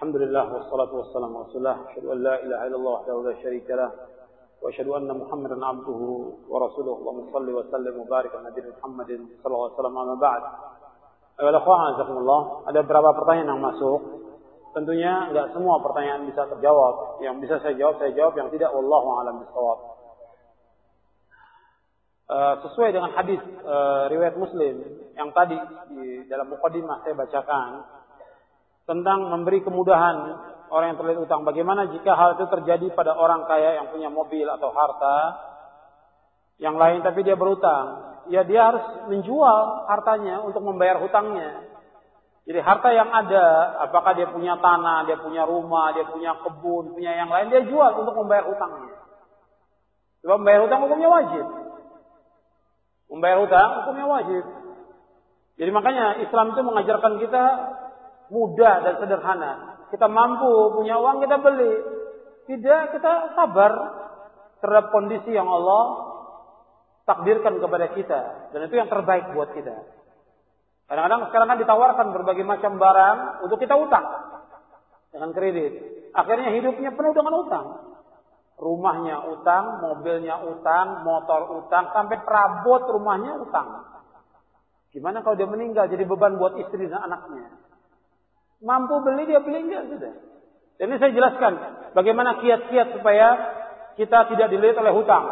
الحمد لله والصلاة والسلام على رسول الله أشهد أن لا إله إلا الله وحده لا شريك له وأشهد أن محمدا عبده ورسوله اللهم صل وسلم وبارك على نبينا محمد صلى الله عليه وسلم أما بعد Alhamdulillah, ada beberapa pertanyaan yang masuk. Tentunya nggak semua pertanyaan bisa terjawab. Yang bisa saya jawab, saya jawab. Yang tidak, Allah alam bisawab. Eh, sesuai dengan hadis eh, riwayat Muslim yang tadi di dalam mukadimah saya bacakan, tentang memberi kemudahan orang yang terlilit utang. Bagaimana jika hal itu terjadi pada orang kaya yang punya mobil atau harta yang lain tapi dia berutang? ya dia harus menjual hartanya untuk membayar hutangnya. Jadi harta yang ada, apakah dia punya tanah, dia punya rumah, dia punya kebun, punya yang lain, dia jual untuk membayar hutangnya. Sebab membayar hutang hukumnya wajib. Membayar hutang hukumnya wajib. Jadi makanya Islam itu mengajarkan kita mudah dan sederhana. Kita mampu punya uang kita beli. Tidak kita sabar terhadap kondisi yang Allah takdirkan kepada kita dan itu yang terbaik buat kita. Kadang-kadang sekarang kan ditawarkan berbagai macam barang untuk kita utang dengan kredit. Akhirnya hidupnya penuh dengan utang. Rumahnya utang, mobilnya utang, motor utang, sampai perabot rumahnya utang. Gimana kalau dia meninggal jadi beban buat istri dan anaknya? Mampu beli dia beli enggak sudah. Jadi saya jelaskan bagaimana kiat-kiat supaya kita tidak dilihat oleh hutang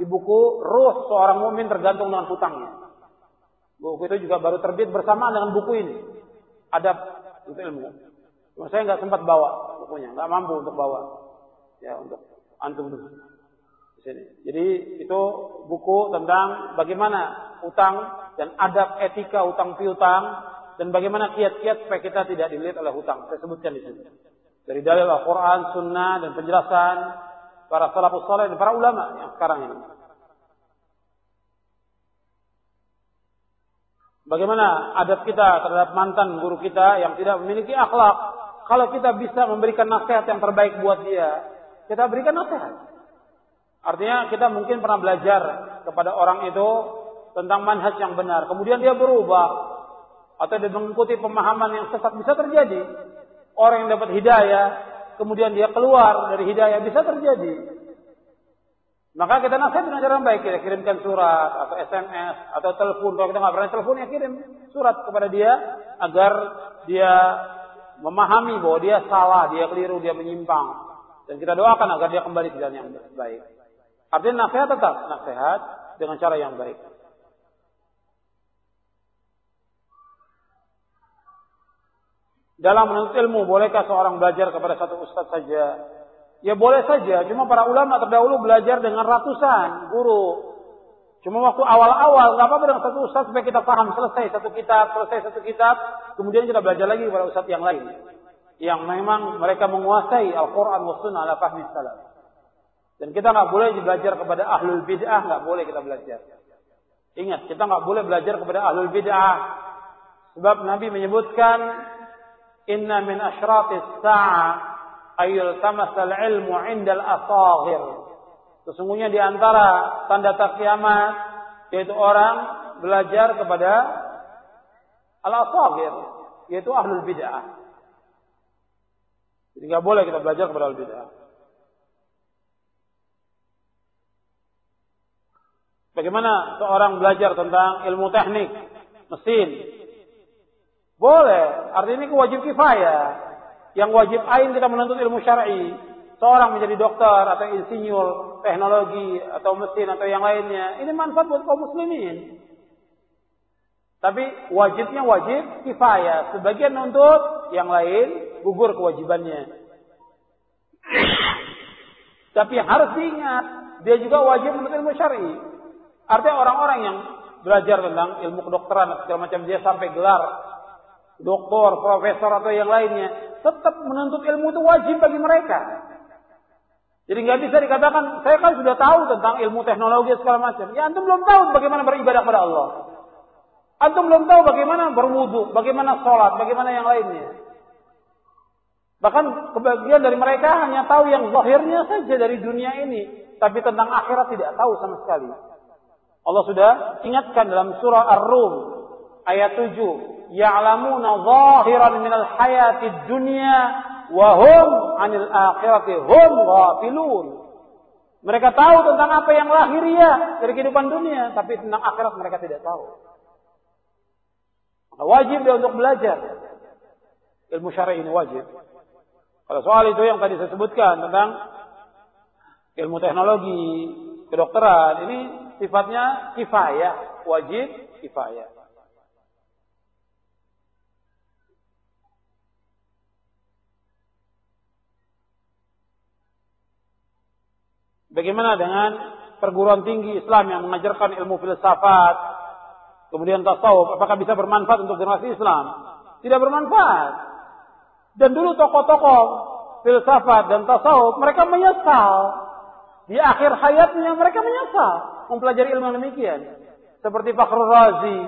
di buku Ruh Seorang Mumin tergantung dengan hutangnya. Buku itu juga baru terbit bersama dengan buku ini. Adab untuk ilmu. Cuma saya nggak sempat bawa bukunya, nggak mampu untuk bawa. Ya untuk antum di sini. Jadi itu buku tentang bagaimana utang dan adab etika utang piutang dan bagaimana kiat-kiat supaya kita tidak dilihat oleh hutang. Saya sebutkan di sini. Dari dalil Al-Quran, Sunnah dan penjelasan para salafus saleh dan para ulama yang sekarang ini. Bagaimana adat kita terhadap mantan guru kita yang tidak memiliki akhlak? Kalau kita bisa memberikan nasihat yang terbaik buat dia, kita berikan nasihat. Artinya kita mungkin pernah belajar kepada orang itu tentang manhaj yang benar. Kemudian dia berubah atau dia mengikuti pemahaman yang sesat bisa terjadi. Orang yang dapat hidayah kemudian dia keluar dari hidayah bisa terjadi. Maka kita nasihat dengan cara baik, kita kirimkan surat atau SMS atau telepon. Kalau kita nggak pernah telepon ya kirim surat kepada dia agar dia memahami bahwa dia salah, dia keliru, dia menyimpang. Dan kita doakan agar dia kembali ke jalan yang baik. Artinya nasihat tetap nasihat dengan cara yang baik. Dalam menuntut ilmu, bolehkah seorang belajar kepada satu ustadz saja? Ya boleh saja, cuma para ulama terdahulu belajar dengan ratusan guru. Cuma waktu awal-awal, nggak apa-apa dengan satu ustadz supaya kita paham selesai satu kitab, selesai satu kitab, kemudian kita belajar lagi kepada ustadz yang lain. Yang memang mereka menguasai Al-Quran wa Sunnah ala fahmi salaf. Dan kita nggak boleh belajar kepada ahlul bid'ah, nggak boleh kita belajar. Ingat, kita nggak boleh belajar kepada ahlul bid'ah. Sebab Nabi menyebutkan Inna min asyratis sa'ah ayul tamasal ilmu indal asaghir. Sesungguhnya di antara tanda tak kiamat yaitu orang belajar kepada al-asaghir yaitu ahlul bid'ah. Jadi nggak boleh kita belajar kepada ahlul bid'ah. Bagaimana seorang belajar tentang ilmu teknik, mesin, boleh. Artinya ini wajib kifayah. Yang wajib ain kita menuntut ilmu syar'i. Seorang menjadi dokter atau insinyur teknologi atau mesin atau yang lainnya. Ini manfaat buat kaum muslimin. Tapi wajibnya wajib kifayah. Sebagian nuntut, yang lain gugur kewajibannya. Tapi yang harus diingat, dia juga wajib menuntut ilmu syar'i. Artinya orang-orang yang belajar tentang ilmu kedokteran segala macam dia sampai gelar doktor, profesor atau yang lainnya, tetap menuntut ilmu itu wajib bagi mereka. Jadi nggak bisa dikatakan saya kan sudah tahu tentang ilmu teknologi segala macam. Ya antum belum tahu bagaimana beribadah kepada Allah. Antum belum tahu bagaimana berwudu, bagaimana sholat, bagaimana yang lainnya. Bahkan kebagian dari mereka hanya tahu yang zahirnya saja dari dunia ini, tapi tentang akhirat tidak tahu sama sekali. Allah sudah ingatkan dalam surah Ar-Rum ayat 7, ya'lamuna zahiran minal hayatid dunya wahum anil akhirati hum ghafilun. Mereka tahu tentang apa yang lahiriah dari kehidupan dunia, tapi tentang akhirat mereka tidak tahu. Maka wajib dia untuk belajar. Ilmu syar'i ini wajib. Kalau soal itu yang tadi saya sebutkan tentang ilmu teknologi, kedokteran, ini sifatnya kifayah, wajib kifayah. Bagaimana dengan perguruan tinggi Islam yang mengajarkan ilmu filsafat, kemudian tasawuf, apakah bisa bermanfaat untuk generasi Islam? Tidak bermanfaat. Dan dulu tokoh-tokoh filsafat dan tasawuf, mereka menyesal. Di akhir hayatnya mereka menyesal mempelajari ilmu demikian. Seperti Fakhrul Razi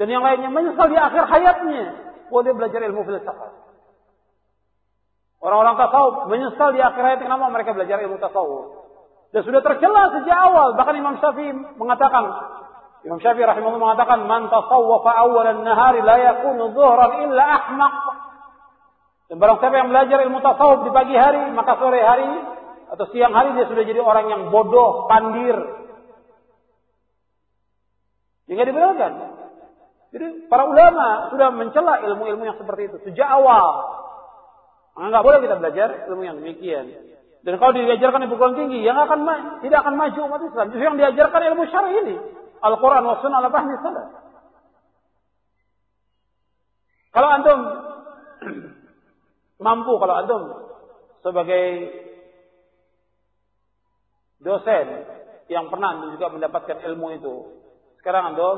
dan yang lainnya menyesal di akhir hayatnya. Boleh belajar ilmu filsafat. Orang-orang tasawuf menyesal di akhir hayat kenapa mereka belajar ilmu tasawuf. Dan sudah tercela sejak awal. Bahkan Imam Syafi'i mengatakan, Imam Syafi'i rahimahullah mengatakan, Man tasawwafa awalan nahari la yakunu zuhran illa ahmaq. Dan barang siapa yang belajar ilmu tasawuf di pagi hari, maka sore hari atau siang hari dia sudah jadi orang yang bodoh, pandir. Hingga dibenarkan. Jadi para ulama sudah mencela ilmu-ilmu yang seperti itu sejak awal. Maka nggak boleh kita belajar ilmu yang demikian. Dan kalau diajarkan di perguruan tinggi, yang akan tidak akan maju umat Islam. Justru yang diajarkan ilmu syar'i ini, Al-Quran wa Sunnah ala fahmi. Kalau antum mampu, kalau antum sebagai dosen yang pernah juga mendapatkan ilmu itu, sekarang antum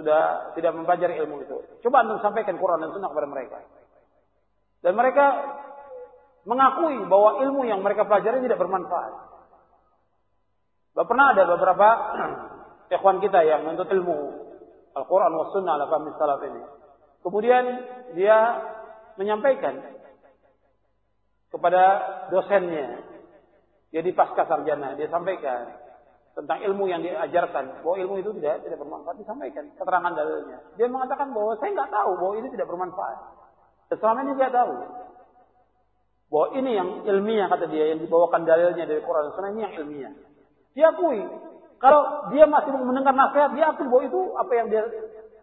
sudah tidak mempelajari ilmu itu. Coba antum sampaikan Quran dan Sunnah kepada mereka. Dan mereka mengakui bahwa ilmu yang mereka pelajari tidak bermanfaat. Pernah ada beberapa ikhwan kita yang menuntut ilmu Al-Quran wa Sunnah ala fahmi salaf ini. Kemudian dia menyampaikan kepada dosennya. Dia di pasca sarjana, dia sampaikan tentang ilmu yang diajarkan bahwa ilmu itu tidak tidak bermanfaat disampaikan keterangan dalilnya. Dia mengatakan bahwa saya nggak tahu bahwa ini tidak bermanfaat. Selama ini dia tahu bahwa ini yang ilmiah kata dia yang dibawakan dalilnya dari Quran dan Sunnah ini yang ilmiah. Diakui. Kalau dia masih mendengar nasihat, dia akui bahwa itu apa yang dia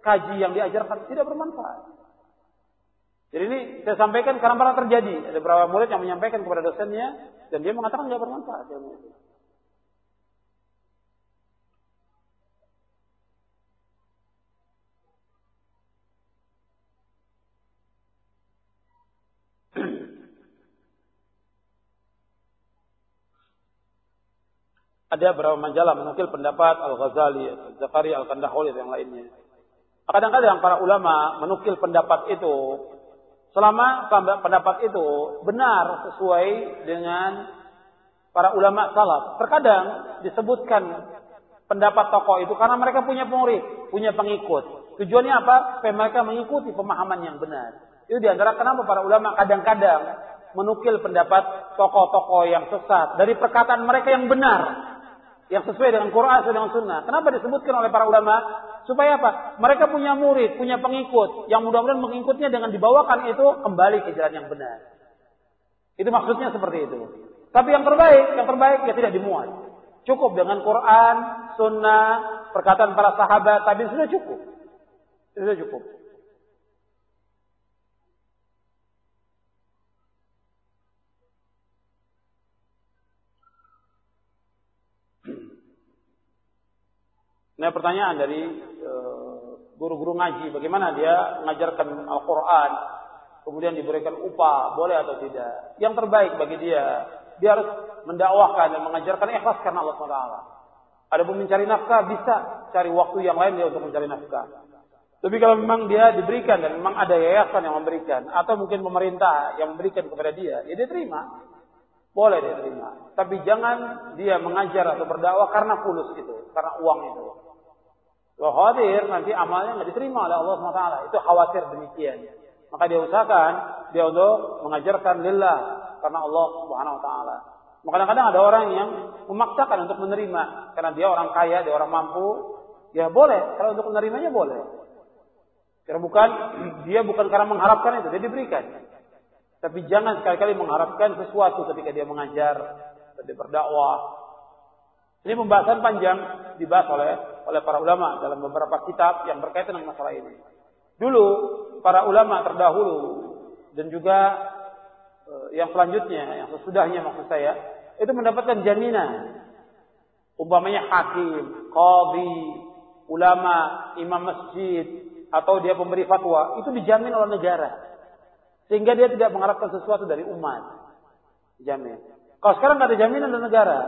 kaji, yang diajarkan tidak bermanfaat. Jadi ini saya sampaikan karena pernah terjadi. Ada beberapa murid yang menyampaikan kepada dosennya dan dia mengatakan tidak bermanfaat ilmu itu. Ada beberapa majalah menukil pendapat Al-Ghazali, Zakaria Al-Kandahuli dan yang lainnya. Kadang-kadang para ulama menukil pendapat itu selama pendapat itu benar sesuai dengan para ulama salaf. Terkadang disebutkan pendapat tokoh itu karena mereka punya murid, punya pengikut. Tujuannya apa? Supaya mereka mengikuti pemahaman yang benar. Itu di antara kenapa para ulama kadang-kadang menukil pendapat tokoh-tokoh yang sesat dari perkataan mereka yang benar yang sesuai dengan Quran dan Sunnah. Kenapa disebutkan oleh para ulama? Supaya apa? Mereka punya murid, punya pengikut, yang mudah-mudahan mengikutnya dengan dibawakan itu kembali ke jalan yang benar. Itu maksudnya seperti itu. Tapi yang terbaik, yang terbaik ya tidak dimuat. Cukup dengan Quran, Sunnah, perkataan para sahabat, tadi sudah cukup. Sudah cukup. Nah pertanyaan dari eh, guru-guru ngaji, bagaimana dia mengajarkan Al-Quran, kemudian diberikan upah, boleh atau tidak? Yang terbaik bagi dia, dia harus mendakwahkan dan mengajarkan ikhlas karena Allah SWT. Ada pun mencari nafkah, bisa cari waktu yang lain dia untuk mencari nafkah. Tapi kalau memang dia diberikan dan memang ada yayasan yang memberikan, atau mungkin pemerintah yang memberikan kepada dia, ya dia terima. Boleh dia terima. Tapi jangan dia mengajar atau berdakwah karena fulus itu, karena uang itu. Kalau khawatir nanti amalnya nggak diterima oleh Allah SWT. Itu khawatir demikian. Maka dia usahakan dia untuk mengajarkan lillah karena Allah Subhanahu Wa Taala. Maka kadang-kadang ada orang yang memaksakan untuk menerima karena dia orang kaya, dia orang mampu. Ya boleh, kalau untuk menerimanya boleh. Karena bukan dia bukan karena mengharapkan itu, dia diberikan. Tapi jangan sekali-kali mengharapkan sesuatu ketika dia mengajar, ketika berdakwah. Ini pembahasan panjang dibahas oleh oleh para ulama dalam beberapa kitab yang berkaitan dengan masalah ini. Dulu para ulama terdahulu dan juga eh, yang selanjutnya, yang sesudahnya maksud saya, itu mendapatkan jaminan. Umpamanya hakim, qadhi, ulama, imam masjid, atau dia pemberi fatwa, itu dijamin oleh negara. Sehingga dia tidak mengharapkan sesuatu dari umat. Jamin. Kalau sekarang nggak ada jaminan dari negara,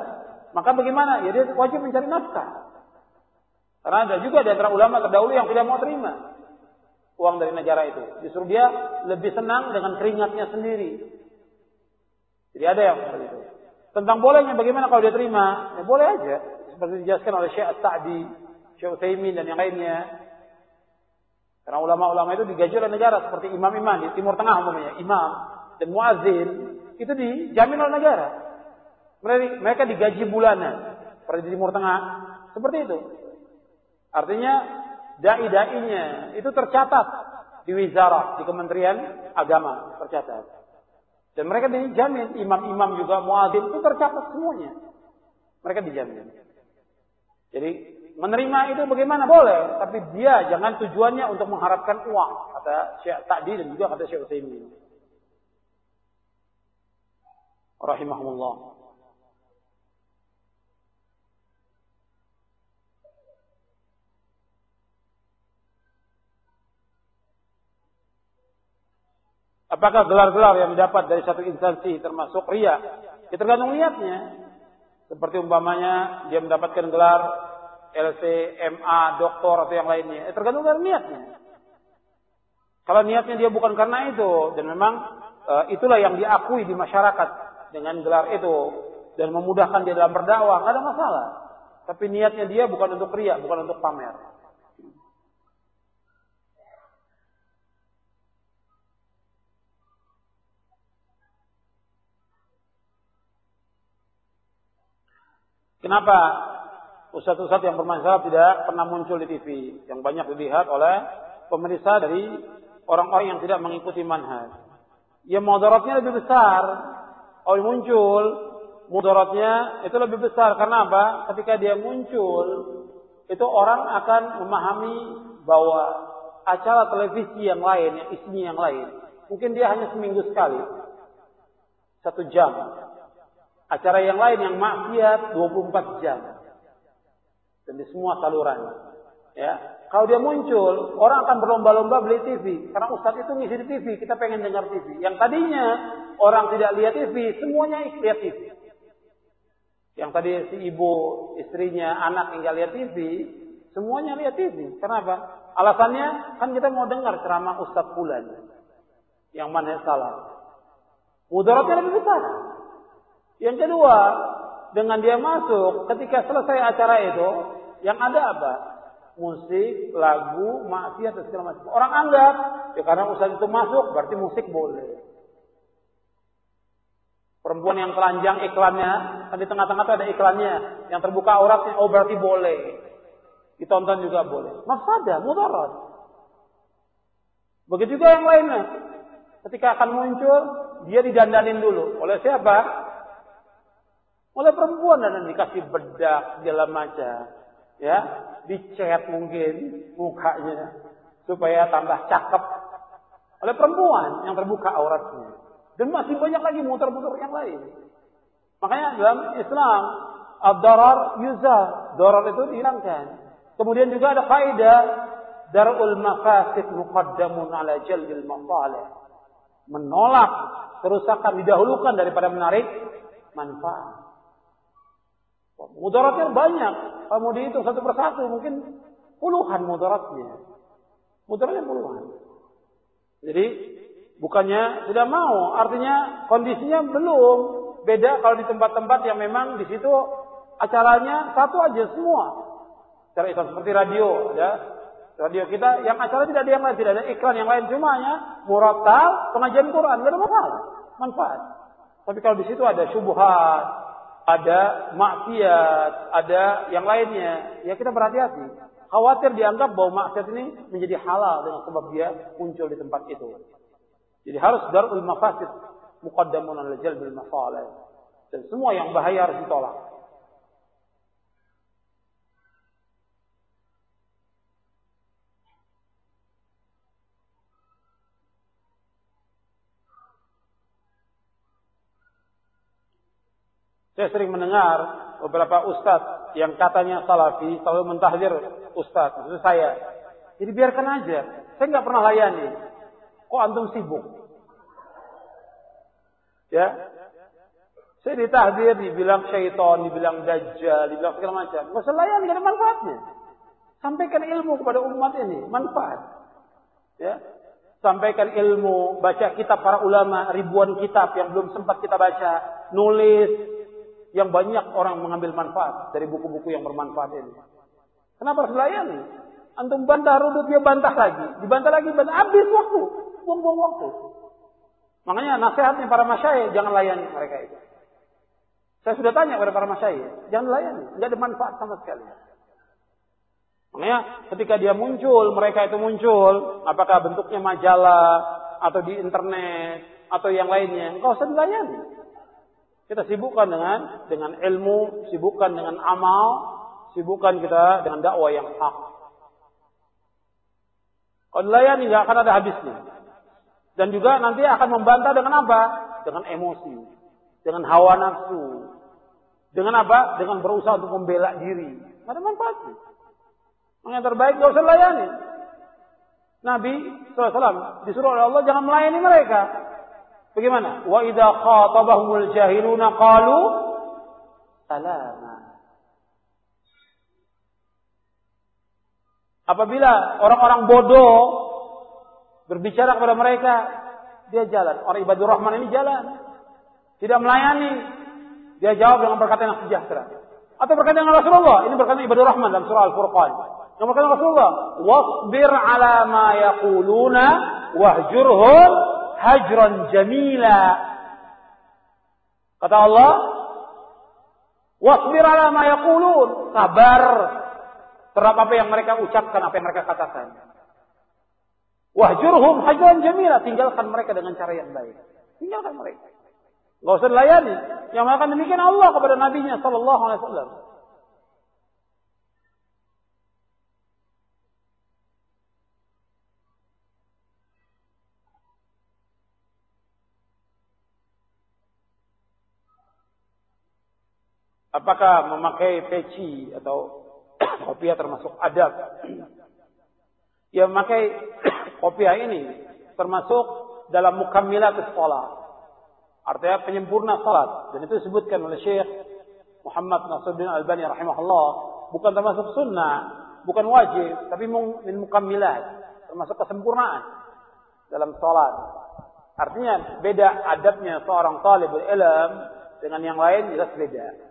maka bagaimana? Ya dia wajib mencari nafkah. Karena ada juga di antara ulama terdahulu yang tidak mau terima uang dari negara itu. Justru dia lebih senang dengan keringatnya sendiri. Jadi ada yang seperti itu. Tentang bolehnya bagaimana kalau dia terima? Ya boleh aja. Seperti dijelaskan oleh Syekh Sa'di, Syekh Utsaimin dan yang lainnya. Karena ulama-ulama itu digaji oleh negara seperti imam-imam di Timur Tengah umumnya, imam dan muazin itu dijamin oleh negara. Mereka digaji bulanan seperti di Timur Tengah seperti itu. Artinya dai-dainya itu tercatat di wizarah, di Kementerian Agama tercatat. Dan mereka dijamin, imam-imam juga muadzin itu tercatat semuanya. Mereka dijamin. Jadi Menerima itu bagaimana? Boleh. Tapi dia jangan tujuannya untuk mengharapkan uang. Kata Syekh Ta'di dan juga kata Syekh Utsaimin. Rahimahumullah. Apakah gelar-gelar yang didapat dari satu instansi termasuk ria? Ya tergantung niatnya. Seperti umpamanya dia mendapatkan gelar LC, MA, doktor atau yang lainnya. Eh, tergantung dari niatnya. Kalau niatnya dia bukan karena itu dan memang e, itulah yang diakui di masyarakat dengan gelar itu dan memudahkan dia dalam berdakwah, nggak ada masalah. Tapi niatnya dia bukan untuk ria, bukan untuk pamer. Kenapa ustadz-ustadz yang bermasalah tidak pernah muncul di TV. Yang banyak dilihat oleh pemerintah dari orang-orang yang tidak mengikuti manhaj. Ya mudaratnya lebih besar. Kalau muncul, mudaratnya itu lebih besar. Karena apa? Ketika dia muncul, itu orang akan memahami bahwa acara televisi yang lain, yang isinya yang lain, mungkin dia hanya seminggu sekali. Satu jam. Acara yang lain yang maksiat 24 jam dan di semua saluran. Ya, kalau dia muncul, orang akan berlomba-lomba beli TV. Karena Ustadz itu ngisi di TV, kita pengen dengar TV. Yang tadinya orang tidak lihat TV, semuanya lihat TV. Yang tadi si ibu, istrinya, anak tinggal lihat TV, semuanya lihat TV. Kenapa? Alasannya kan kita mau dengar ceramah Ustadz Bulan. Yang mana salah. Mudaratnya lebih besar. Yang kedua, dengan dia masuk, ketika selesai acara itu, yang ada apa? Musik, lagu, maksiat dan segala macam. Orang anggap, ya karena usaha itu masuk, berarti musik boleh. Perempuan yang telanjang iklannya, kan di tengah-tengah ada iklannya. Yang terbuka auratnya, oh berarti boleh. Ditonton juga boleh. Mafsadah, mudarat. Begitu juga yang lainnya. Ketika akan muncul, dia didandanin dulu. Oleh siapa? Oleh perempuan dan dikasih bedak segala macam. Ya, dicat mungkin mukanya supaya tambah cakep oleh perempuan yang terbuka auratnya. Dan masih banyak lagi muter-muter yang lain. Makanya dalam Islam ad-darar yuzal, darar itu dihilangkan. Kemudian juga ada kaidah darul mafasid muqaddamun ala jalbil masalih. Menolak kerusakan didahulukan daripada menarik manfaat. Mudaratnya banyak. Kamu dihitung satu persatu mungkin puluhan mudaratnya. Mudaratnya puluhan. Jadi bukannya tidak mau, artinya kondisinya belum. Beda kalau di tempat-tempat yang memang di situ acaranya satu aja semua. Cara itu seperti radio, ya. Radio kita yang acara tidak ada yang lain, tidak ada iklan yang lain cuma ya muratal pengajian Quran, tidak ada masalah, manfaat. Tapi kalau di situ ada syubhat, ada maksiat, ada yang lainnya, ya kita berhati-hati. Khawatir dianggap bahwa maksiat ini menjadi halal dengan sebab dia muncul di tempat itu. Jadi harus darul mafasid muqaddamun ala jalbil masalih. Dan semua yang bahaya harus ditolak. Saya sering mendengar beberapa ustadz yang katanya salafi selalu mentahdir ustadz, maksud saya. Jadi biarkan aja. Saya nggak pernah layani. Kok antum sibuk? Ya, saya ditahdir, dibilang syaitan, dibilang dajjal, dibilang segala macam. Nggak usah layani, gak ada manfaatnya. Sampaikan ilmu kepada umat ini, manfaat. Ya, sampaikan ilmu, baca kitab para ulama, ribuan kitab yang belum sempat kita baca, nulis, yang banyak orang mengambil manfaat dari buku-buku yang bermanfaat ini. Kenapa harus layani? Antum bantah rudut dia bantah lagi, dibantah lagi, bantah habis waktu, buang-buang waktu. Makanya nasihatnya para masyayikh jangan layani mereka itu. Saya sudah tanya kepada para masyayikh, jangan layani, nggak ada manfaat sama sekali. Makanya ketika dia muncul, mereka itu muncul, apakah bentuknya majalah atau di internet atau yang lainnya, enggak usah dilayani. Kita sibukkan dengan dengan ilmu, sibukkan dengan amal, sibukkan kita dengan dakwah yang hak. Dilayani nggak akan ada habisnya. Dan juga nanti akan membantah dengan apa? Dengan emosi, dengan hawa nafsu. Dengan apa? Dengan berusaha untuk membela diri. Nggak ada manfaatnya. Yang terbaik gak usah layani. Nabi SAW disuruh oleh Allah jangan melayani mereka. Bagaimana? Wa idza khatabahumul jahiluna qalu salama. Apabila orang-orang bodoh berbicara kepada mereka, dia jalan. Orang ibadur rahman ini jalan. Tidak melayani. Dia jawab dengan perkataan yang sejahtera. Atau berkata dengan Rasulullah. Ini berkata ibadur rahman dalam surah Al-Furqan. Yang berkata Rasulullah. Wasbir ala ma yaquluna wahjurhum hajran jamila. Kata Allah, wasbir ala ma yaqulun. Sabar terhadap apa yang mereka ucapkan, apa yang mereka katakan. Wahjurhum hajran jamila. Tinggalkan mereka dengan cara yang baik. Tinggalkan mereka. Gak usah dilayani. Yang melakukan demikian Allah kepada nabinya sallallahu alaihi wasallam. Apakah memakai peci atau kopiah termasuk adab? Ya memakai kopiah ini termasuk dalam mukamilat sekolah. Artinya penyempurna salat. Dan itu disebutkan oleh Syekh Muhammad Nasruddin Albani rahimahullah. Bukan termasuk sunnah, bukan wajib, tapi min mukamilat. Termasuk kesempurnaan dalam salat. Artinya beda adabnya seorang talibul ilm dengan yang lain jelas beda.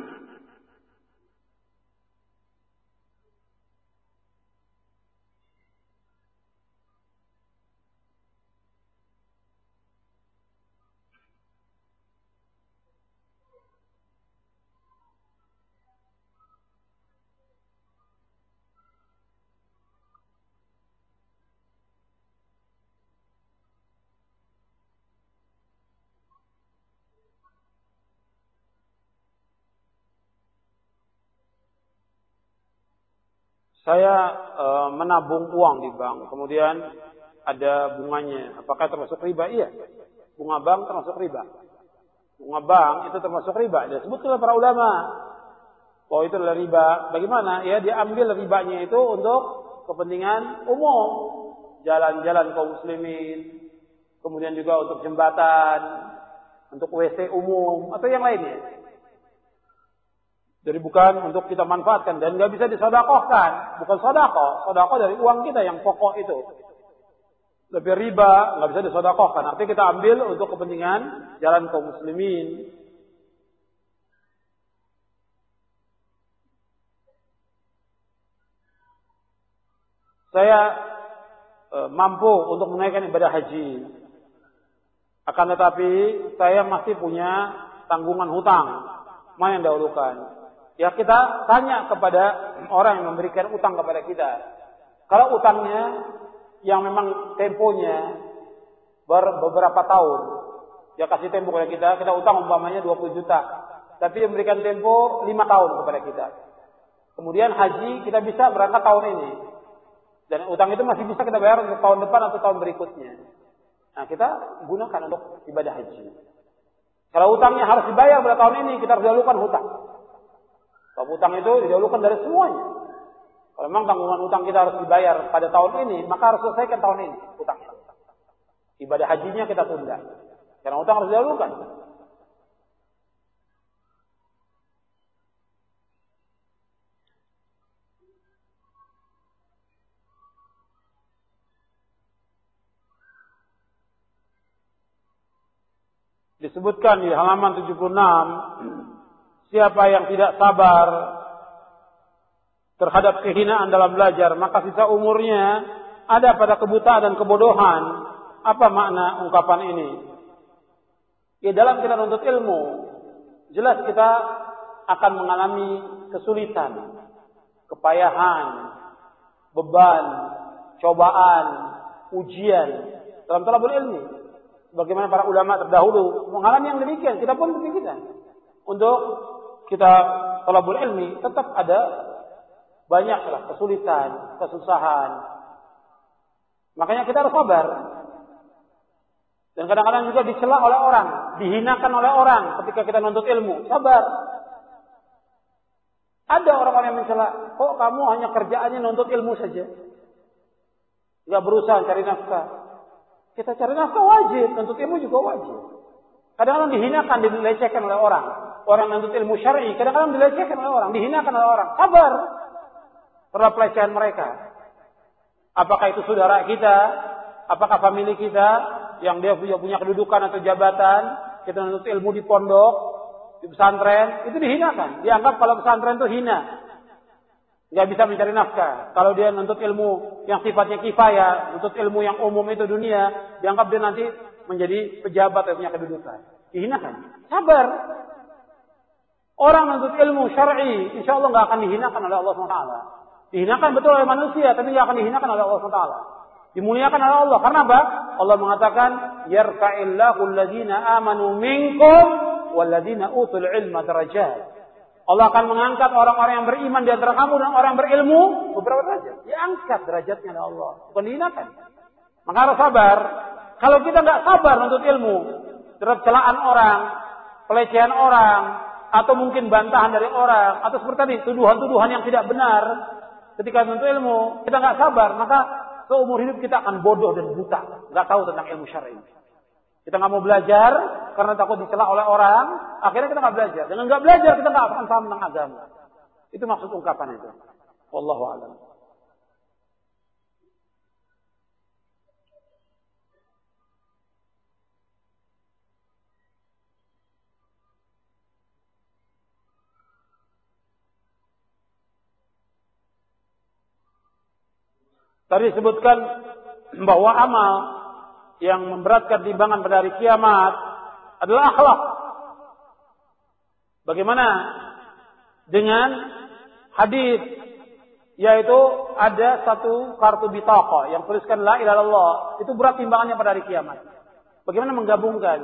Saya e, menabung uang di bank, kemudian ada bunganya. Apakah termasuk riba? Iya. Bunga bank termasuk riba. Bunga bank itu termasuk riba. Disebutkan oleh para ulama bahwa itu adalah riba. Bagaimana? Ya, dia ambil ribanya itu untuk kepentingan umum. Jalan-jalan kaum muslimin, kemudian juga untuk jembatan, untuk WC umum atau yang lainnya. Jadi bukan untuk kita manfaatkan dan nggak bisa disodakohkan. Bukan sodako, sodako dari uang kita yang pokok itu. Lebih riba nggak bisa disodakohkan. Artinya kita ambil untuk kepentingan jalan kaum muslimin. Saya e, mampu untuk menaikkan ibadah haji. Akan tetapi saya masih punya tanggungan hutang. Mana yang dahulukan? Ya kita tanya kepada orang yang memberikan utang kepada kita. Kalau utangnya yang memang temponya beberapa tahun. Dia kasih tempo kepada kita, kita utang umpamanya 20 juta. Tapi dia memberikan tempo 5 tahun kepada kita. Kemudian haji kita bisa berangkat tahun ini. Dan utang itu masih bisa kita bayar untuk tahun depan atau tahun berikutnya. Nah, kita gunakan untuk ibadah haji. Kalau utangnya harus dibayar pada tahun ini, kita harus hutang. Kalau hutang itu didahulukan dari semuanya. Kalau memang tanggungan utang kita harus dibayar pada tahun ini, maka harus selesaikan tahun ini hutangnya. Ibadah hajinya kita tunda. Karena utang harus didahulukan. disebutkan di halaman 76 siapa yang tidak sabar terhadap kehinaan dalam belajar maka sisa umurnya ada pada kebutaan dan kebodohan apa makna ungkapan ini ya dalam kita menuntut ilmu jelas kita akan mengalami kesulitan kepayahan beban cobaan ujian dalam talabul ilmi Bagaimana para ulama terdahulu mengalami yang demikian. Kita pun demikian. Untuk kita talabul ilmi tetap ada banyaklah kesulitan, kesusahan. Makanya kita harus sabar. Dan kadang-kadang juga dicela oleh orang, dihinakan oleh orang ketika kita menuntut ilmu. Sabar. Ada orang-orang yang mencela, kok kamu hanya kerjaannya nuntut ilmu saja? Gak berusaha cari nafkah. Kita cari nafkah wajib, tentu ilmu juga wajib. Kadang-kadang dihinakan, dilecehkan oleh orang. Orang menuntut ilmu syar'i, kadang-kadang dilecehkan oleh orang, dihinakan oleh orang. Sabar terhadap pelecehan mereka. Apakah itu saudara kita, apakah famili kita yang dia punya punya kedudukan atau jabatan, kita menuntut ilmu di pondok, di pesantren, itu dihinakan. Dianggap kalau pesantren itu hina nggak bisa mencari nafkah. Kalau dia menuntut ilmu yang sifatnya kifayah, menuntut ilmu yang umum itu dunia, dianggap dia nanti menjadi pejabat yang punya kedudukan. Dihinakan. Sabar. Orang menuntut ilmu syar'i, insya Allah nggak akan dihinakan oleh Allah SWT. Dihinakan betul oleh manusia, tapi nggak akan dihinakan oleh Allah SWT. Dimuliakan oleh Allah. Karena apa? Allah mengatakan, Yarka'illahu alladhina amanu minkum, walladhina utul ilma darajat. Allah akan mengangkat orang-orang yang beriman di antara kamu dan orang berilmu beberapa derajat. Diangkat derajatnya oleh Allah, bukan dihinakan. Maka harus sabar. Kalau kita nggak sabar untuk ilmu, terhadap celaan orang, pelecehan orang, atau mungkin bantahan dari orang, atau seperti tadi tuduhan-tuduhan yang tidak benar, ketika menuntut ilmu, kita nggak sabar, maka seumur hidup kita akan bodoh dan buta, nggak tahu tentang ilmu syar'i. Kita nggak mau belajar karena takut dicela oleh orang, akhirnya kita nggak belajar. Dengan nggak belajar kita nggak akan paham tentang agama. Itu maksud ungkapan itu. Wallahu a'lam. Tadi disebutkan bahwa amal yang memberatkan timbangan pada hari kiamat adalah akhlak. Bagaimana dengan hadis yaitu ada satu kartu bitaqah yang tuliskan la ilaha itu berat timbangannya pada hari kiamat. Bagaimana menggabungkan?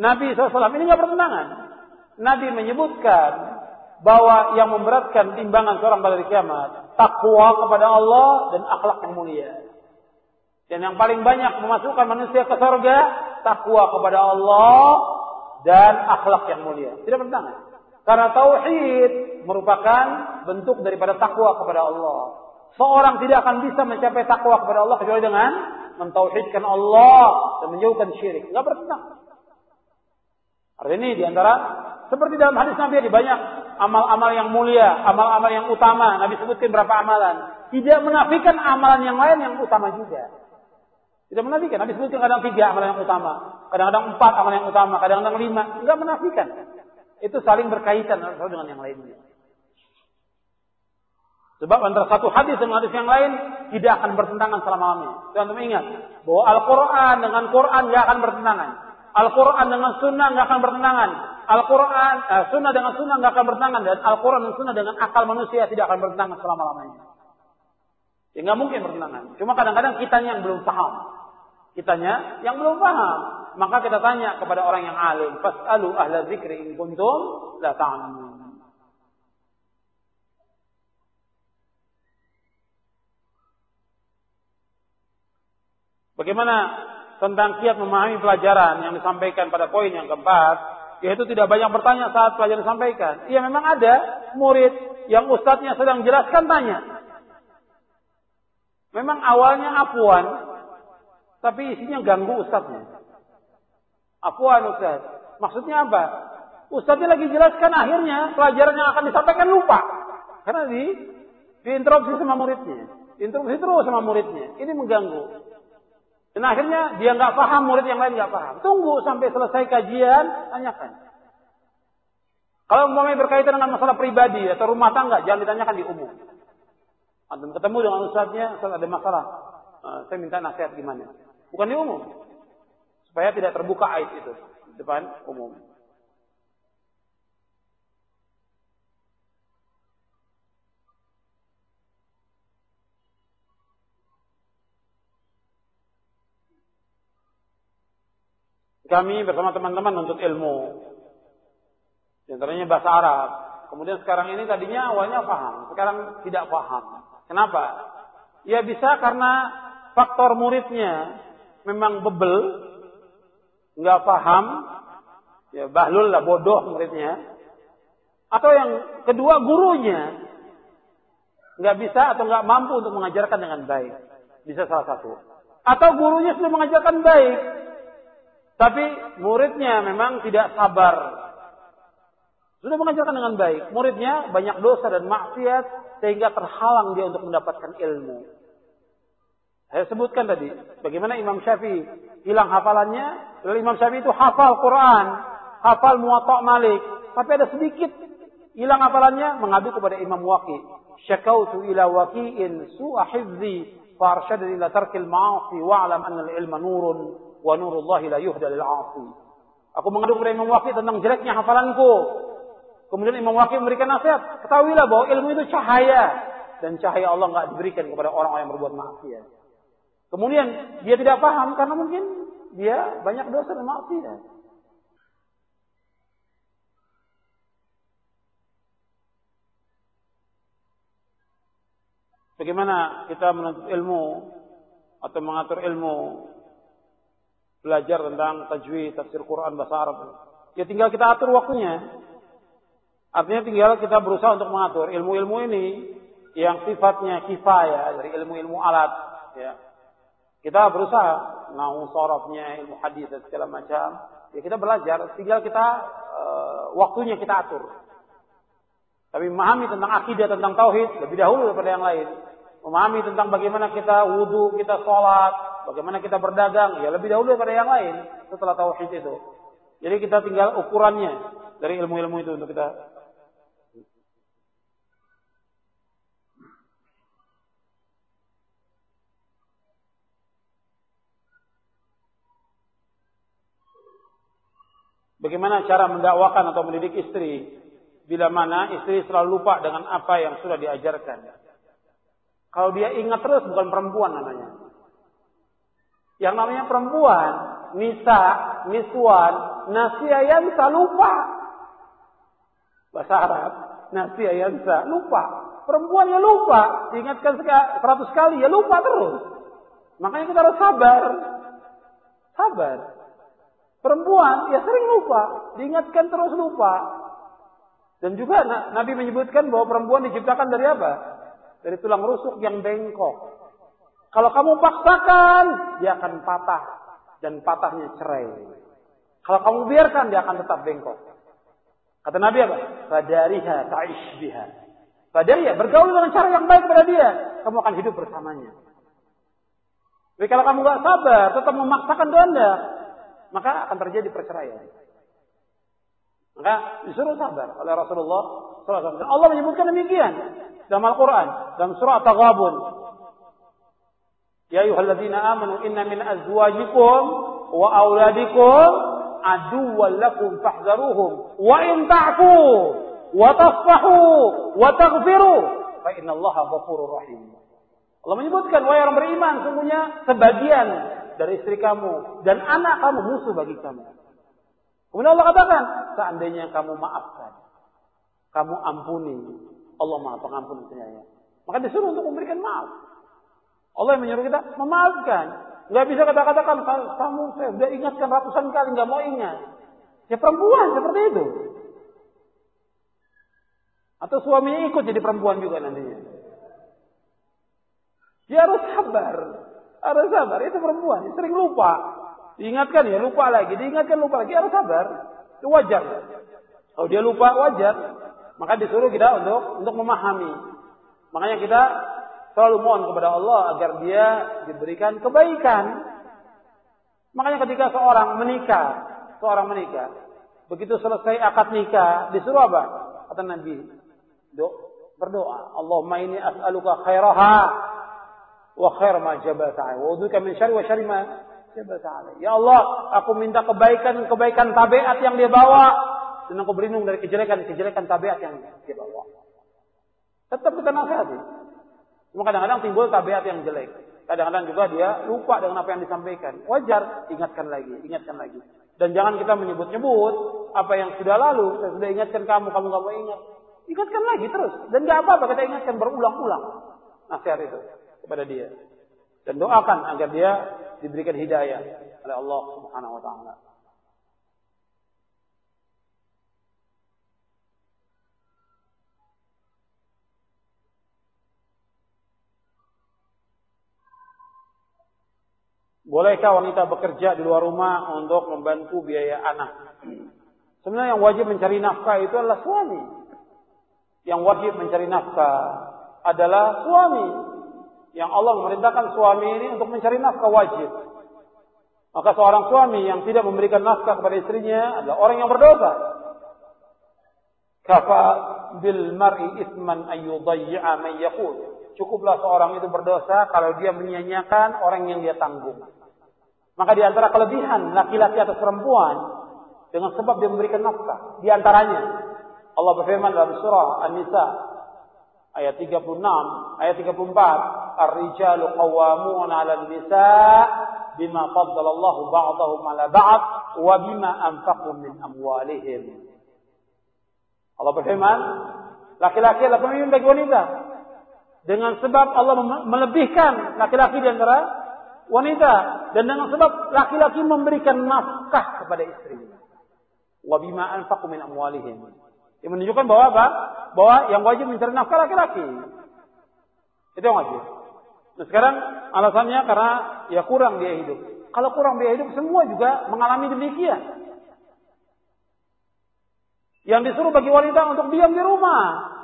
Nabi SAW ini nggak bertentangan. Nabi menyebutkan bahwa yang memberatkan timbangan seorang pada hari kiamat takwa kepada Allah dan akhlak yang mulia. Dan yang paling banyak memasukkan manusia ke surga takwa kepada Allah dan akhlak yang mulia. Tidak bertentangan. Karena tauhid merupakan bentuk daripada takwa kepada Allah. Seorang tidak akan bisa mencapai takwa kepada Allah kecuali dengan mentauhidkan Allah dan menjauhkan syirik. Enggak bertentangan. Artinya ini di antara seperti dalam hadis Nabi ada banyak amal-amal yang mulia, amal-amal yang utama. Nabi sebutkan berapa amalan. Tidak menafikan amalan yang lain yang utama juga. Tidak menafikan. Nabi sebutkan kadang tiga amalan yang utama. Kadang-kadang empat amalan yang utama. Kadang-kadang lima. Enggak menafikan. Itu saling berkaitan dengan yang lainnya. Sebab antara satu hadis dengan hadis yang lain tidak akan bertentangan selama-lamanya. Jangan ingat bahwa Al-Quran dengan Quran tidak akan bertentangan. Al-Quran dengan Sunnah tidak akan bertentangan. Al-Quran, eh, Sunnah dengan Sunnah tidak akan bertentangan dan Al-Quran dan Sunnah dengan akal manusia tidak akan bertentangan selama-lamanya. Ya nggak mungkin bertentangan. Cuma kadang-kadang kitanya yang belum paham. Kitanya yang belum paham. Maka kita tanya kepada orang yang alim. Fas'alu ahla zikri in kuntum la ta'lamun. Bagaimana tentang kiat memahami pelajaran yang disampaikan pada poin yang keempat, yaitu tidak banyak bertanya saat pelajaran disampaikan. Iya memang ada murid yang ustadznya sedang jelaskan tanya. Memang awalnya apuan, tapi isinya ganggu ustadznya. Apuan ustadz. Maksudnya apa? Ustadznya lagi jelaskan akhirnya pelajaran yang akan disampaikan lupa. Karena di diinterupsi sama muridnya. Interupsi terus sama muridnya. Ini mengganggu. Dan akhirnya dia nggak paham, murid yang lain nggak paham. Tunggu sampai selesai kajian, tanyakan. Kalau umpamanya berkaitan dengan masalah pribadi atau rumah tangga, jangan ditanyakan di umum. Antum ketemu dengan ustadznya, ustadz ada masalah. Uh, saya minta nasihat gimana. Bukan di umum. Supaya tidak terbuka aib itu. Depan umum. Kami bersama teman-teman untuk ilmu. Di antaranya bahasa Arab. Kemudian sekarang ini tadinya awalnya paham, sekarang tidak paham. Kenapa? Ya bisa karena faktor muridnya memang bebel, nggak paham, ya bahlul lah bodoh muridnya. Atau yang kedua gurunya nggak bisa atau nggak mampu untuk mengajarkan dengan baik. Bisa salah satu. Atau gurunya sudah mengajarkan baik, tapi muridnya memang tidak sabar. Sudah mengajarkan dengan baik. Muridnya banyak dosa dan maksiat sehingga terhalang dia untuk mendapatkan ilmu. Saya sebutkan tadi bagaimana Imam Syafi'i hilang hafalannya. Lalu Imam Syafi'i itu hafal Quran, hafal Muwatta Malik, tapi ada sedikit hilang hafalannya mengadu kepada Imam Waqi. Syakautu ila waqi'in su'a hifzi farshadani ila tarkil ma'asi wa'lam anna al-ilma nurun wa nurullahi la yuhda lil. Aku mengadu kepada Imam Waqi tentang jeleknya hafalanku. Kemudian Imam Waqi memberikan nasihat, ketahuilah bahwa ilmu itu cahaya dan cahaya Allah nggak diberikan kepada orang-orang yang berbuat maksiat. Kemudian dia tidak paham karena mungkin dia banyak dosa dan maksiat. Bagaimana kita menuntut ilmu atau mengatur ilmu belajar tentang tajwid, tafsir Quran bahasa Arab. Ya tinggal kita atur waktunya. Artinya tinggal kita berusaha untuk mengatur ilmu-ilmu ini yang sifatnya kifayah dari ilmu-ilmu alat. Ya. Kita berusaha mau sorofnya ilmu hadis dan segala macam. Ya kita belajar, tinggal kita uh, waktunya kita atur. Tapi memahami tentang akidah, tentang tauhid lebih dahulu daripada yang lain. Memahami tentang bagaimana kita wudhu, kita sholat, Bagaimana kita berdagang? Ya lebih dahulu daripada yang lain setelah tauhid itu. Jadi kita tinggal ukurannya dari ilmu-ilmu itu untuk kita Bagaimana cara mendakwakan atau mendidik istri bila mana istri selalu lupa dengan apa yang sudah diajarkan. Kalau dia ingat terus bukan perempuan namanya. Yang namanya perempuan, nisa, niswan, nasiayansa lupa. Bahasa Arab, nasiayansa lupa. Perempuan ya lupa, diingatkan seratus kali ya lupa terus. Makanya kita harus sabar. Sabar. Perempuan ya sering lupa, diingatkan terus lupa. Dan juga Nabi menyebutkan bahwa perempuan diciptakan dari apa? Dari tulang rusuk yang bengkok. Kalau kamu paksakan, dia akan patah dan patahnya cerai. Kalau kamu biarkan, dia akan tetap bengkok. Kata Nabi apa? Fadariha ta'ish biha. Fadariha, bergaul dengan cara yang baik pada dia. Kamu akan hidup bersamanya. Tapi kalau kamu gak sabar, tetap memaksakan ganda, maka akan terjadi perceraian. Maka disuruh sabar oleh Rasulullah SAW. Allah menyebutkan demikian dalam Al-Quran, dalam surah Taghabun. Ya ayyuhalladzina amanu inna min azwajikum wa auladikum aduwwan lakum fahdharuhum wa in ta'fu wa tasfahu wa taghfiru fa innallaha ghafurur rahim. Allah menyebutkan, wahai orang beriman, sungguhnya sebagian dari istri kamu dan anak kamu musuh bagi kamu. Kemudian Allah katakan, seandainya kamu maafkan, kamu ampuni, Allah maha pengampun penyayang. Maka disuruh untuk memberikan maaf. Allah yang menyuruh kita memaafkan. Gak bisa kata-katakan kamu saya sudah ingatkan ratusan kali nggak mau ingat. Ya perempuan seperti itu. Atau suaminya ikut jadi perempuan juga nantinya. Dia harus sabar. Harus sabar. Itu perempuan. Sering lupa. Diingatkan ya lupa lagi. Diingatkan lupa lagi. Harus sabar. Itu wajar. Kalau dia lupa wajar. Maka disuruh kita untuk untuk memahami. Makanya kita selalu mohon kepada Allah agar dia diberikan kebaikan. Makanya ketika seorang menikah, seorang menikah, begitu selesai akad nikah, disuruh apa? Kata Nabi, do, berdoa, Allahumma ini as'aluka khairaha wa khair ma jabata wa min syarri wa syarri ma Ya Allah, aku minta kebaikan-kebaikan tabiat yang dia bawa dan aku berlindung dari kejelekan-kejelekan tabiat yang dia bawa. Tetap kita nasihati. Cuma kadang-kadang timbul tabiat yang jelek. Kadang-kadang juga dia lupa dengan apa yang disampaikan. Wajar, ingatkan lagi, ingatkan lagi. Dan jangan kita menyebut-nyebut apa yang sudah lalu. Saya sudah ingatkan kamu, kamu gak mau ingat. Ingatkan lagi terus. Dan gak apa-apa kita ingatkan berulang-ulang. Nasihat itu kepada dia. Dan doakan agar dia diberikan hidayah oleh Allah Subhanahu wa taala. Bolehkah wanita bekerja di luar rumah untuk membantu biaya anak? Sebenarnya yang wajib mencari nafkah itu adalah suami. Yang wajib mencari nafkah adalah suami. Yang Allah memerintahkan suami ini untuk mencari nafkah wajib. Maka seorang suami yang tidak memberikan nafkah kepada istrinya adalah orang yang berdosa. Kafa bil mar'i isman man yaqul. Cukuplah seorang itu berdosa kalau dia menyia-nyiakan orang yang dia tanggung. Maka di antara kelebihan laki-laki atas perempuan dengan sebab dia memberikan nafkah. Di antaranya Allah berfirman dalam surah An-Nisa ayat 36, ayat 34, "Ar-rijalu qawwamun 'ala nisa bima faddala Allahu ba'dahum 'ala ba'd wa bima anfaqu min amwalihim." Allah berfirman, laki-laki adalah pemimpin bagi wanita. Dengan sebab Allah melebihkan laki-laki di antara wanita dan dengan sebab laki-laki memberikan nafkah kepada istrinya. Wa bima anfaqu min amwalihim. Yang menunjukkan bahwa apa? Bahwa yang wajib mencari nafkah laki-laki. Itu yang wajib. Nah sekarang alasannya karena ya kurang dia hidup. Kalau kurang dia hidup semua juga mengalami demikian. Yang disuruh bagi wanita untuk diam di rumah.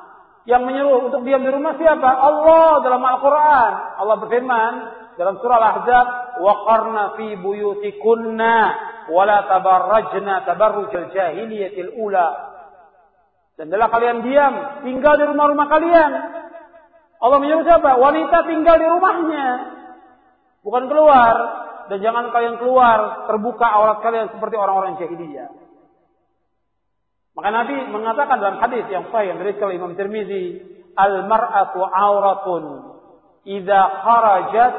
Yang menyuruh untuk diam di rumah siapa? Allah dalam Al-Quran. Allah berfirman, dalam surah Al-Ahzab, "Waqarna fi buyutikunna wa la tabarrajna tabarrujal jahiliyatil ula." Dan adalah kalian diam, tinggal di rumah-rumah kalian. Allah menyuruh siapa? Wanita tinggal di rumahnya. Bukan keluar. Dan jangan kalian keluar terbuka aurat kalian seperti orang-orang jahiliyah. Maka Nabi mengatakan dalam hadis yang sahih yang oleh Imam Tirmizi, "Al-mar'atu auratun idza kharajat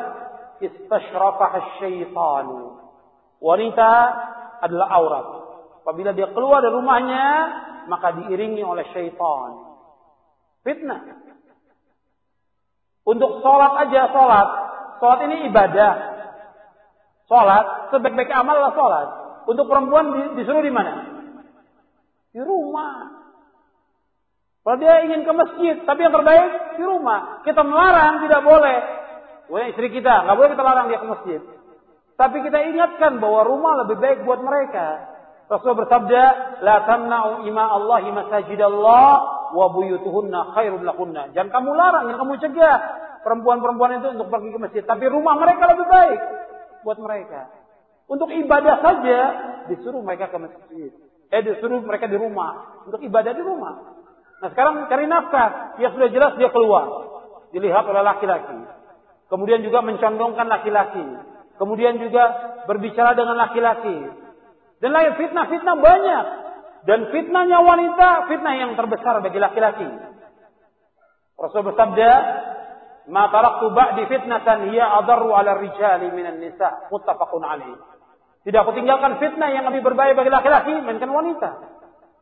istashrafaha syaitan. Wanita adalah aurat. Apabila dia keluar dari rumahnya, maka diiringi oleh syaitan. Fitnah. Untuk sholat aja sholat. Sholat ini ibadah. Sholat, sebaik-baik amal adalah sholat. Untuk perempuan disuruh di mana? Di rumah. Kalau dia ingin ke masjid, tapi yang terbaik di rumah. Kita melarang, tidak boleh. Wah istri kita, nggak boleh kita larang dia ke masjid. Tapi kita ingatkan bahwa rumah lebih baik buat mereka. Rasul bersabda, "La tamna'u ima Allahi masajidallah wa buyutuhunna khairun lakunna." Jangan kamu larang, jangan kamu cegah perempuan-perempuan itu untuk pergi ke masjid, tapi rumah mereka lebih baik buat mereka. Untuk ibadah saja disuruh mereka ke masjid. Eh disuruh mereka di rumah untuk ibadah di rumah. Nah sekarang cari nafkah, ya sudah jelas dia keluar. Dilihat oleh laki-laki. Kemudian juga mencondongkan laki-laki. Kemudian juga berbicara dengan laki-laki. Dan lain fitnah-fitnah banyak. Dan fitnahnya wanita, fitnah yang terbesar bagi laki-laki. Rasul bersabda, ma taraktu ba'di fitnatan hiya adarru 'ala rijali minan nisa muttafaqun alaih. Tidak aku tinggalkan fitnah yang lebih berbahaya bagi laki-laki melainkan wanita.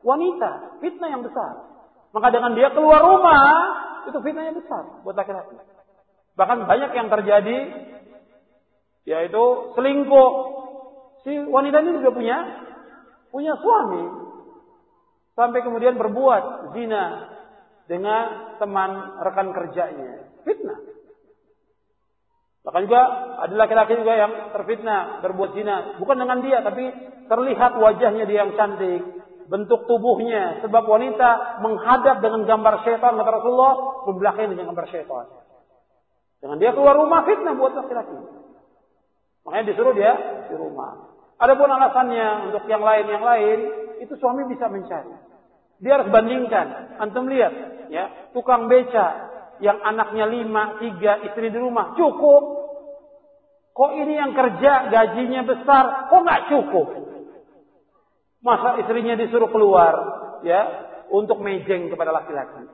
Wanita, fitnah yang besar. Maka dengan dia keluar rumah, itu fitnah yang besar buat laki-laki. Bahkan banyak yang terjadi yaitu selingkuh. Si wanita ini juga punya punya suami. Sampai kemudian berbuat zina dengan teman rekan kerjanya. Fitnah. Bahkan juga ada laki-laki juga yang terfitnah berbuat zina. Bukan dengan dia, tapi terlihat wajahnya dia yang cantik. Bentuk tubuhnya. Sebab wanita menghadap dengan gambar syaitan. Kata Rasulullah, membelakangi dengan gambar syaitan. Dengan dia keluar rumah fitnah buat laki-laki. Makanya disuruh dia di rumah. Adapun alasannya untuk yang lain yang lain, itu suami bisa mencari. Dia harus bandingkan. Antum lihat, ya, tukang beca yang anaknya lima, tiga, istri di rumah, cukup. Kok ini yang kerja gajinya besar, kok nggak cukup? Masa istrinya disuruh keluar, ya, untuk mejeng kepada laki-laki,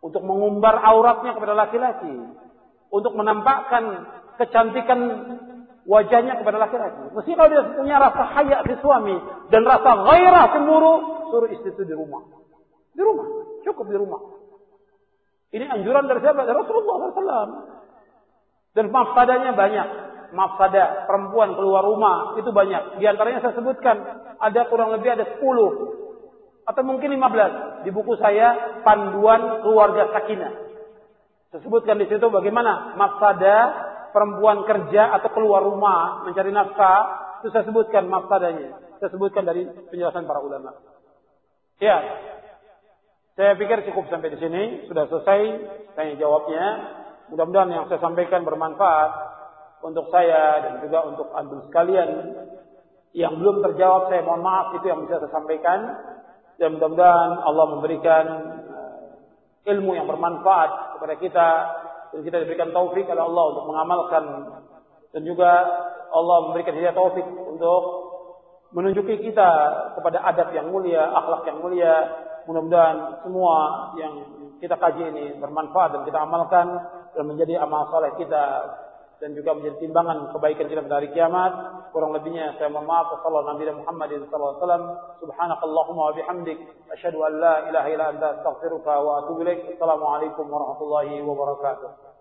untuk mengumbar auratnya kepada laki-laki, untuk menampakkan kecantikan wajahnya kepada laki-laki. Mesti kalau dia punya rasa haya si suami dan rasa gairah cemburu, suruh istri itu di rumah. Di rumah, cukup di rumah. Ini anjuran dari siapa? Dari Rasulullah SAW. Dan mafsadanya banyak. Mafsada perempuan keluar rumah itu banyak. Di antaranya saya sebutkan ada kurang lebih ada 10 atau mungkin 15 di buku saya panduan keluarga sakinah. Saya sebutkan di situ bagaimana mafsada perempuan kerja atau keluar rumah mencari nafkah itu saya sebutkan mafsadanya. Saya sebutkan dari penjelasan para ulama. Ya, saya pikir cukup sampai di sini, sudah selesai tanya jawabnya. Mudah-mudahan yang saya sampaikan bermanfaat untuk saya dan juga untuk antum sekalian. Yang belum terjawab saya mohon maaf itu yang bisa saya sampaikan. Dan mudah-mudahan Allah memberikan eh, ilmu yang bermanfaat kepada kita dan kita diberikan taufik oleh Allah untuk mengamalkan. Dan juga Allah memberikan hidayah taufik untuk menunjuki kita kepada adab yang mulia, akhlak yang mulia. Mudah-mudahan semua yang kita kaji ini bermanfaat dan kita amalkan dan menjadi amal soleh kita dan juga menjadi timbangan kebaikan kita pada hari kiamat. Kurang lebihnya saya mohon maaf. Wassalamualaikum alaihi wasallam. Subhanakallahumma wa bihamdik an la ilaha anta astaghfiruka wa atubu ilaik. Assalamualaikum warahmatullahi wabarakatuh.